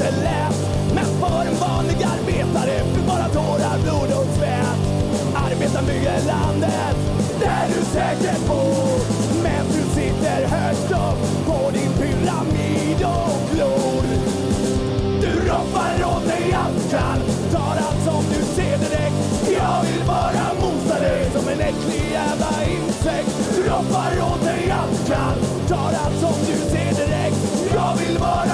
inte lätt. Men för en vanlig arbetare blir bara tårar, blod och svett Arbetaren bygger landet där du säkert bor. Men du sitter högst upp på din pyramid och glor Du roffar åt dig allt kan, tar allt som du ser direkt. Jag vill bara mosa dig som en äcklig jävla insekt. Du roffar åt dig allt kan, tar allt som du ser direkt. Jag vill bara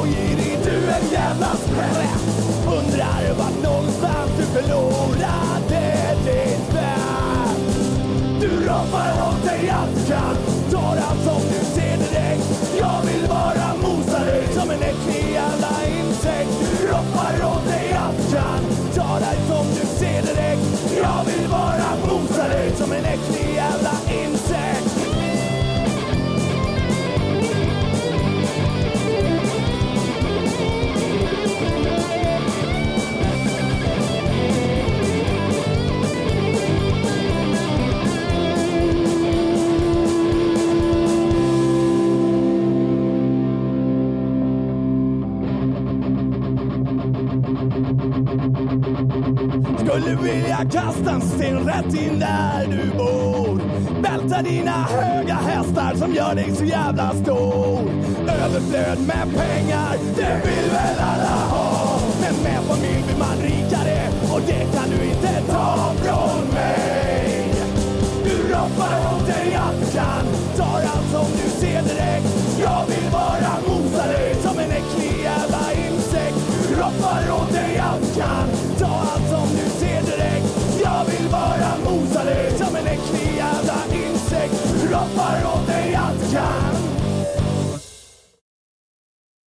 Oh yeah. Skulle vilja kasta en sten rätt in där du bor. Välta dina höga hästar som gör dig så jävla stor. Överflöd med pengar, det vill väl alla ha. Men med familj vill man